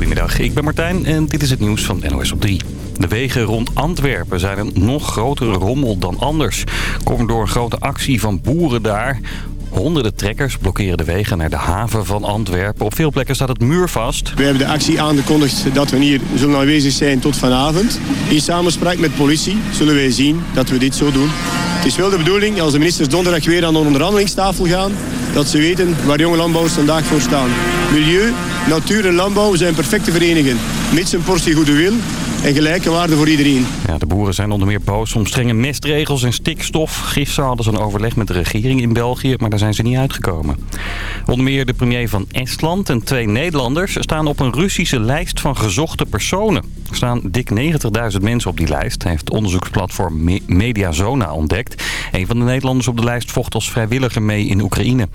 Goedemiddag, ik ben Martijn en dit is het nieuws van NOS op 3. De wegen rond Antwerpen zijn een nog grotere rommel dan anders. Komt door een grote actie van boeren daar. Honderden trekkers blokkeren de wegen naar de haven van Antwerpen. Op veel plekken staat het muurvast. We hebben de actie aangekondigd dat we hier zullen aanwezig zijn tot vanavond. In samenspraak met politie zullen wij zien dat we dit zo doen. Het is wel de bedoeling, als de ministers donderdag weer aan de onderhandelingstafel gaan, dat ze weten waar jonge landbouwers vandaag voor staan. Milieu, natuur en landbouw zijn perfecte verenigingen. Mits een portie goede wil en gelijke waarde voor iedereen. Ja, de boeren zijn onder meer boos om strenge mestregels en stikstof. Gisteren hadden ze een overleg met de regering in België, maar daar zijn ze niet uitgekomen. Onder meer de premier van Estland en twee Nederlanders staan op een Russische lijst van gezochte personen. Er staan dik 90.000 mensen op die lijst, heeft onderzoeksplatform Me- Mediazona ontdekt. Een van de Nederlanders op de lijst vocht als vrijwilliger mee in Oekraïne.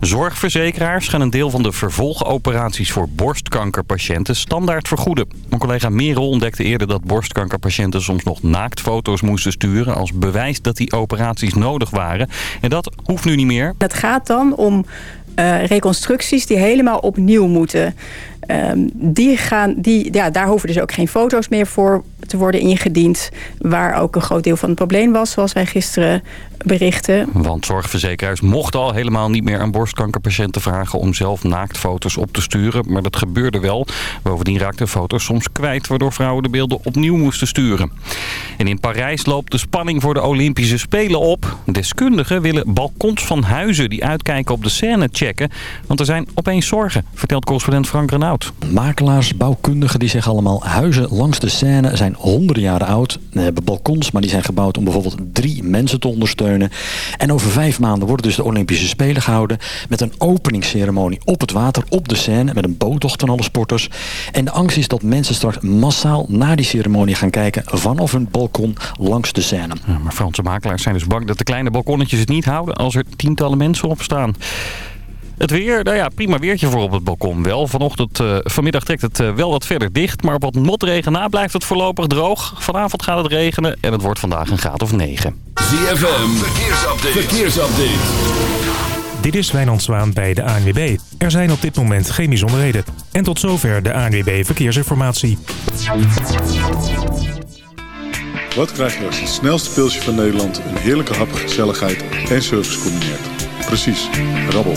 Zorgverzekeraars gaan een deel van de vervolgoperaties voor borstkankerpatiënten standaard vergoeden. Mijn collega Merel ontdekte eerder dat borstkankerpatiënten soms nog naaktfoto's moesten sturen als bewijs dat die operaties nodig waren. En dat hoeft nu niet meer. Het gaat dan om eh, reconstructies die helemaal opnieuw moeten. Ehm, die gaan, die, ja, daar hoeven dus ook geen foto's meer voor te worden ingediend. Waar ook een groot deel van het probleem was, zoals wij gisteren berichten. Want zorgverzekeraars mochten al helemaal niet meer aan borstkankerpatiënten vragen om zelf naaktfoto's op te sturen. Maar dat gebeurde wel. Bovendien raakten foto's soms kwijt, waardoor vrouwen de beelden opnieuw moesten sturen. En in Parijs loopt de spanning voor de Olympische Spelen op. Deskundigen willen balkons van huizen die uitkijken op de Seine checken. Want er zijn opeens zorgen, vertelt correspondent Frank Renaud. Makelaars, bouwkundigen, die zeggen allemaal... huizen langs de Seine zijn honderden jaren oud. Ze hebben balkons, maar die zijn gebouwd om bijvoorbeeld drie mensen te ondersteunen. En over vijf maanden worden dus de Olympische Spelen gehouden... met een openingsceremonie op het water, op de Seine... met een boottocht van alle sporters. En de angst is dat mensen straks massaal naar die ceremonie gaan kijken... vanaf hun balkon langs de Seine. Ja, maar Franse makelaars zijn dus bang dat de kleine balkonnetjes het niet houden... als er tientallen mensen op staan. Het weer, nou ja, prima weertje voor op het balkon wel. Vanochtend, eh, vanmiddag trekt het eh, wel wat verder dicht. Maar op wat motregen na blijft het voorlopig droog. Vanavond gaat het regenen en het wordt vandaag een graad of 9. ZFM, verkeersupdate. verkeersupdate. Dit is Wijnand Zwaan bij de ANWB. Er zijn op dit moment geen bijzonderheden. En tot zover de ANWB Verkeersinformatie. Wat krijg je als het snelste pilsje van Nederland... een heerlijke hap, gezelligheid en service combineert? Precies, rabbel.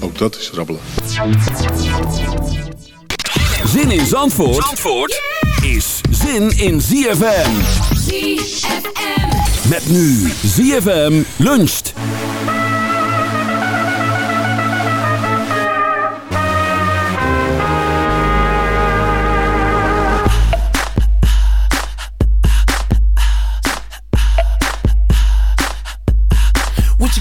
Ook dat is rabbelen. Zin in Zandvoort, Zandvoort is zin in ZFM. ZFM. Met nu ZFM luncht.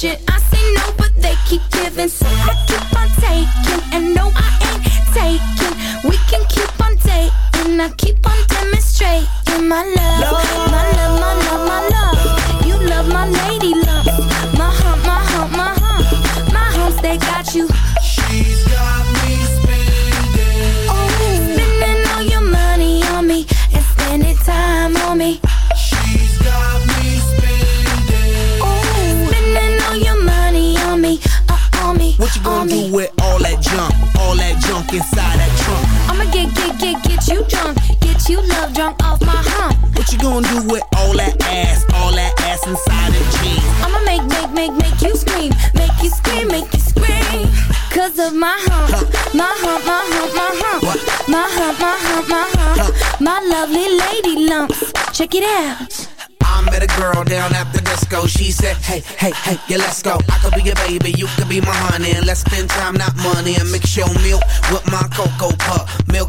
I say no, but they keep giving. So I off my hump. What you gonna do with all that ass? All that ass inside the jeans? I'ma make, make, make, make you scream. make you scream, make you scream. Cause of my hump, my hump, my hump, my hump. My hump, my hump, my hump. My lovely lady lumps. Check it out. I met a girl down at the disco. She said, Hey, hey, hey, yeah, let's go. I could be your baby, you could be my honey. And let's spend time, not money. And mix your milk with my cocoa pup.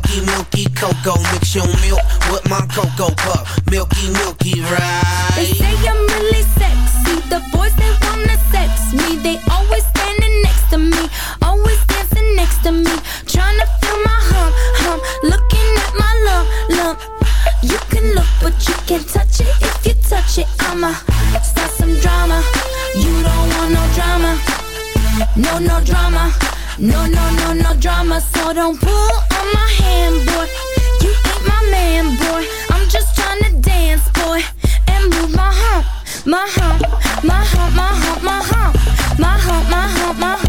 Milky, milky cocoa. Mix your milk with my cocoa pup. Milky, milky, right? They say I'm really sexy. The boys they wanna sex me. They always standing next to me, always dancing next to me, tryna feel my hump, hump. Looking at my lump, lump. You can look, but you can't touch it. If you touch it, I'ma start some drama. You don't want no drama, no no drama, no no no no drama. So don't pull my hump, my hump, my hump, my hump, my hump, my hump, my hump.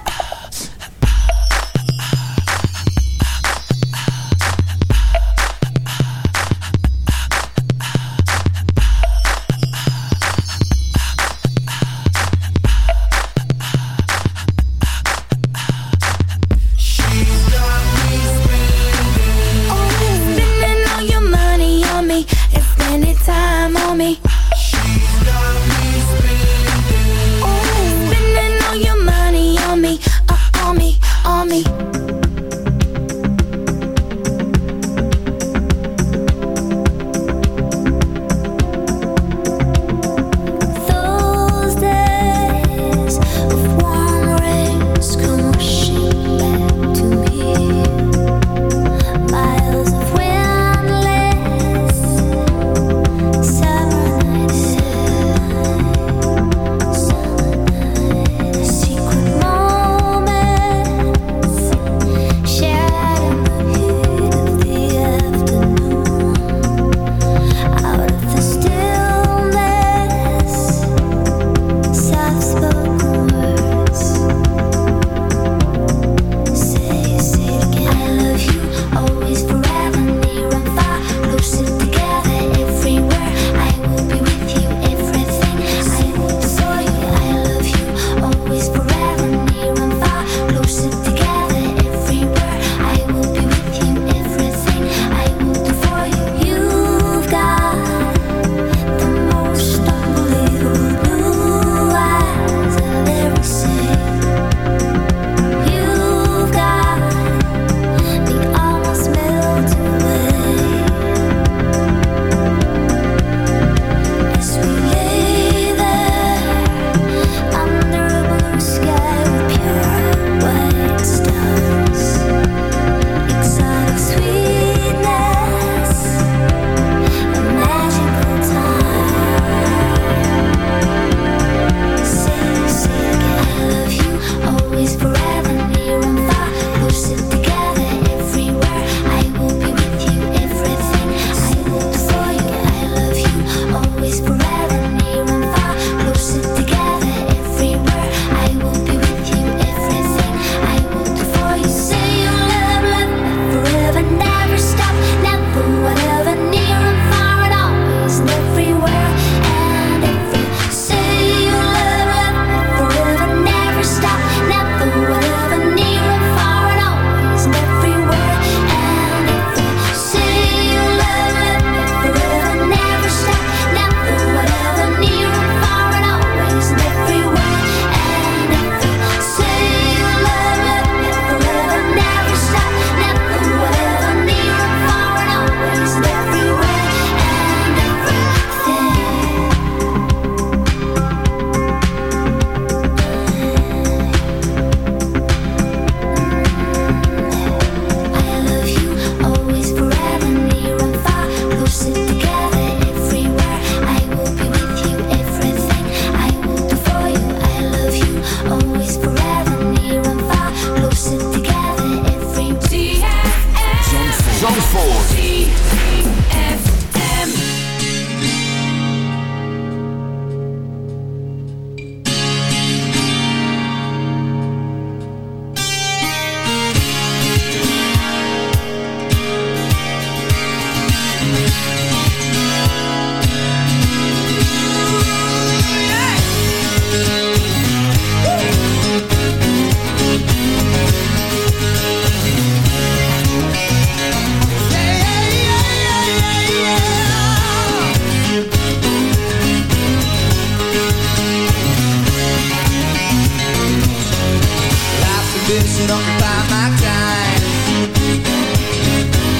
My time.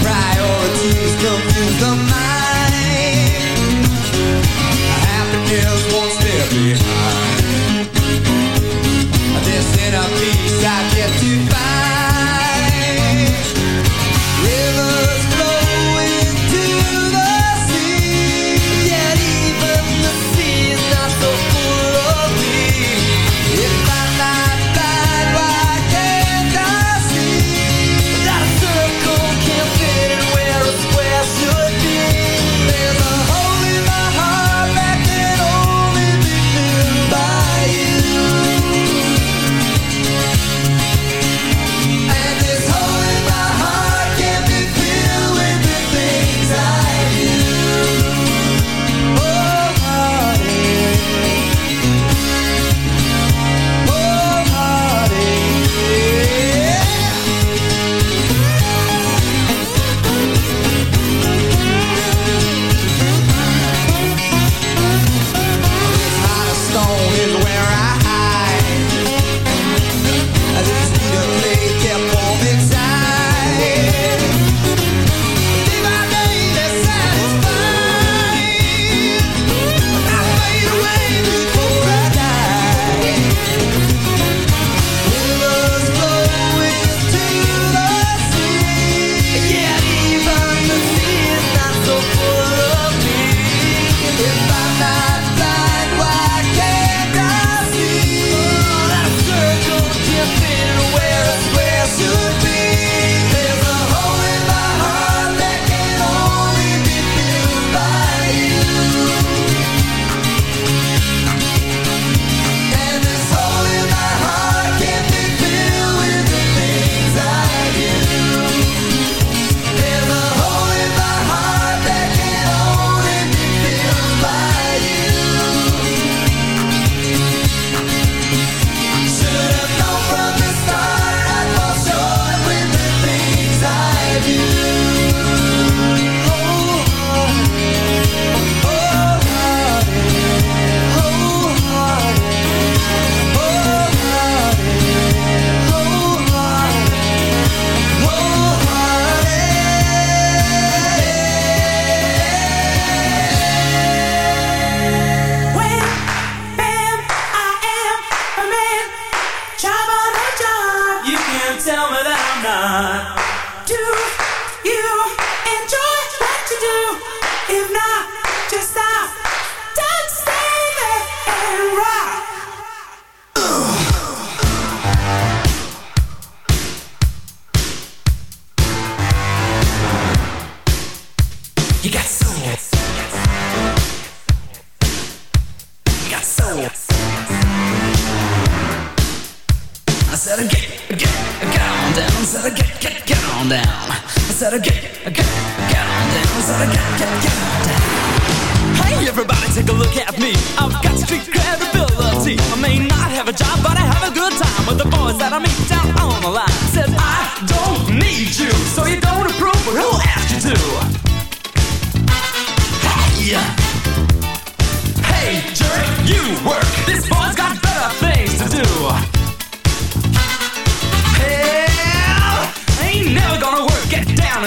Priorities confuse the mind.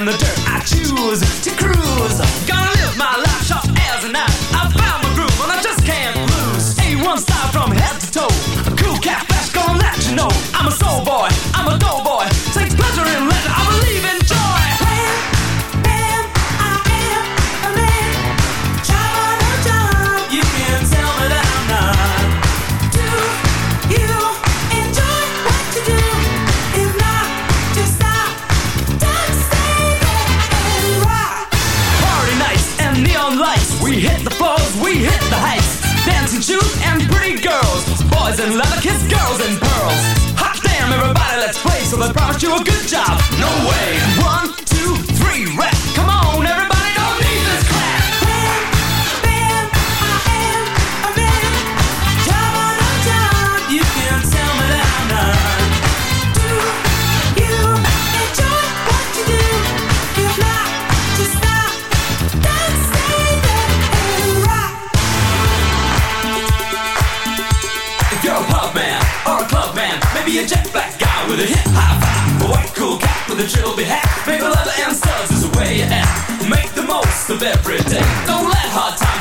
The dirt. boys and leather kiss girls and pearls. Hot damn, everybody, let's play. So they promised you a good job. No way. One, two, three, rap. with a hip hop five. A white cool cat with a chill hat. Maple leather and studs is the way you act. Make the most of every day. Don't let hard times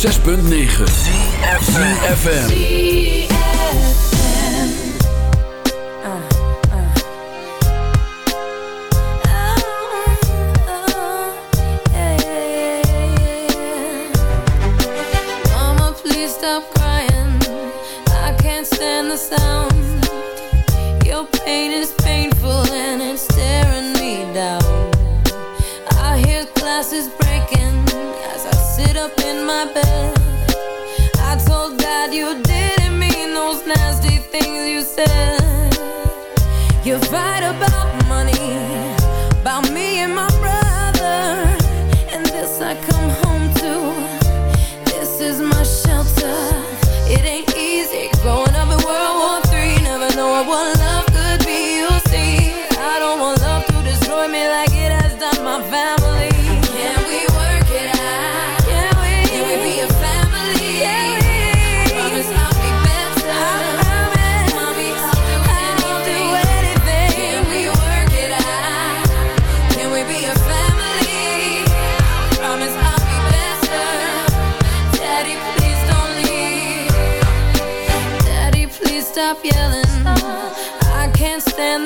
106.9 FM.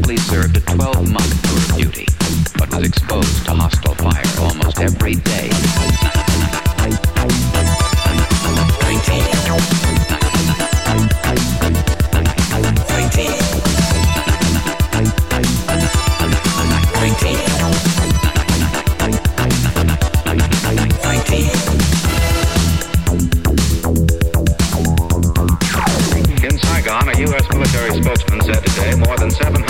currently served a 12 month tour of duty, but was exposed to hostile fire almost every day. In Saigon, a U.S. military spokesman said today more than 700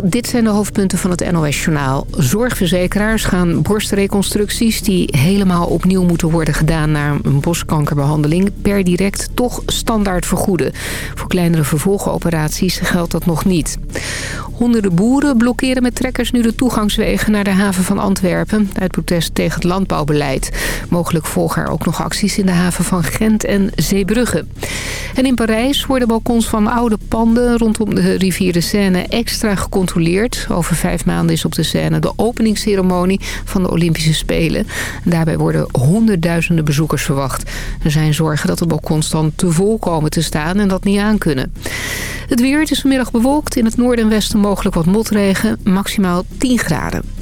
Dit zijn de hoofdpunten van het NOS-journaal. Zorgverzekeraars gaan borstreconstructies die helemaal opnieuw moeten worden gedaan naar een borstkankerbehandeling per direct toch standaard vergoeden. Voor kleinere vervolgoperaties geldt dat nog niet. Honderden boeren blokkeren met trekkers nu de toegangswegen naar de haven van Antwerpen uit protest tegen het landbouwbeleid. Mogelijk volgen er ook nog acties in de haven van Gent en Zeebrugge. En in Parijs worden balkons van oude panden rondom de rivier de Seine extra gecontroleerd. Over vijf maanden is op de Seine de openingsceremonie van de Olympische Spelen. Daarbij worden honderdduizenden bezoekers verwacht. Er zijn zorgen dat de balkons dan te vol komen te staan en dat niet aankunnen. Het weer is vanmiddag bewolkt. In het noorden en westen mogelijk wat motregen. Maximaal 10 graden.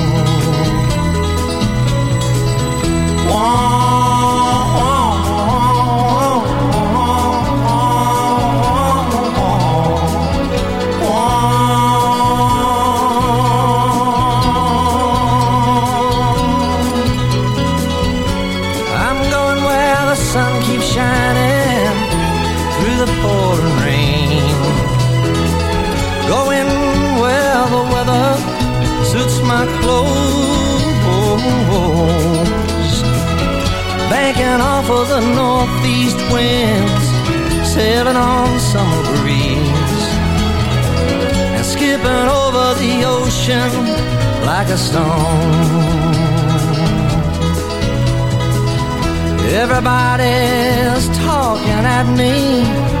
I'm Banking off of the northeast winds, sailing on summer breeze. And skipping over the ocean like a stone. Everybody's talking at me.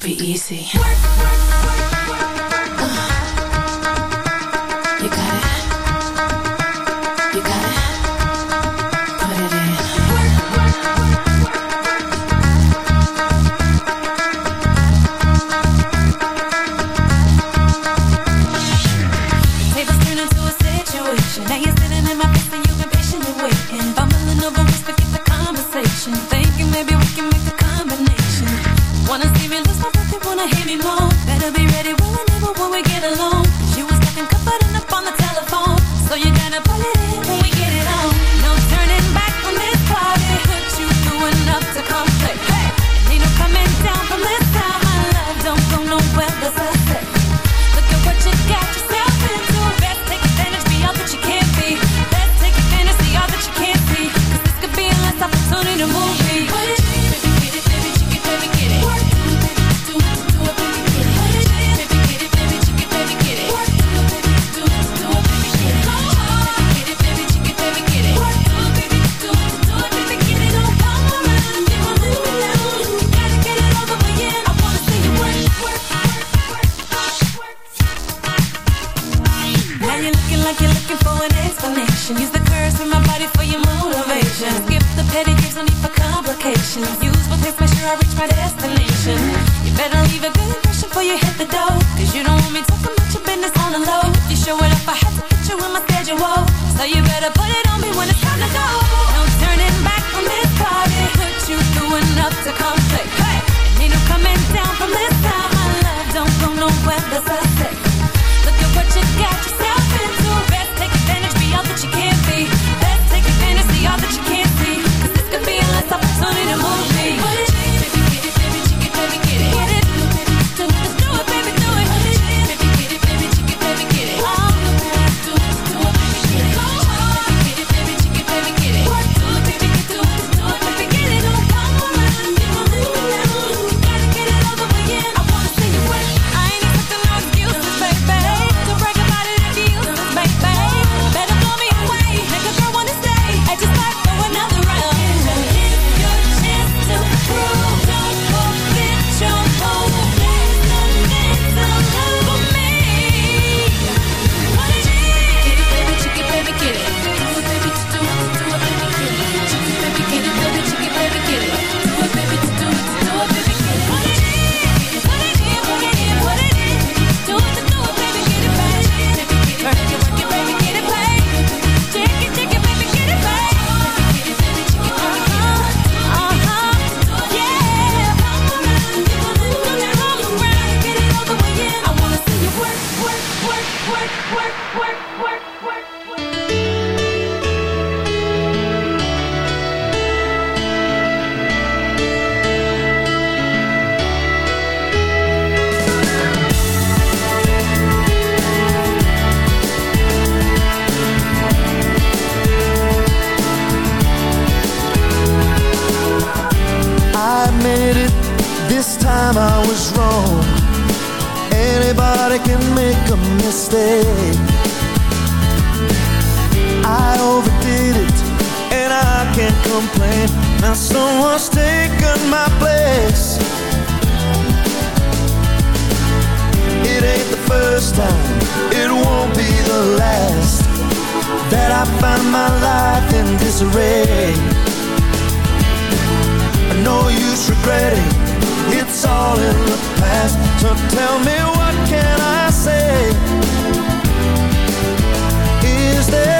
be easy. Work, work. taken my place. It ain't the first time, it won't be the last That I find my life in disarray. No use regretting, it's all in the past. So tell me what can I say? Is there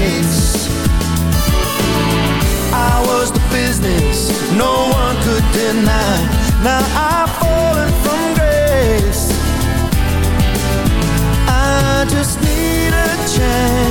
and now I've fallen from grace. I just need a chance.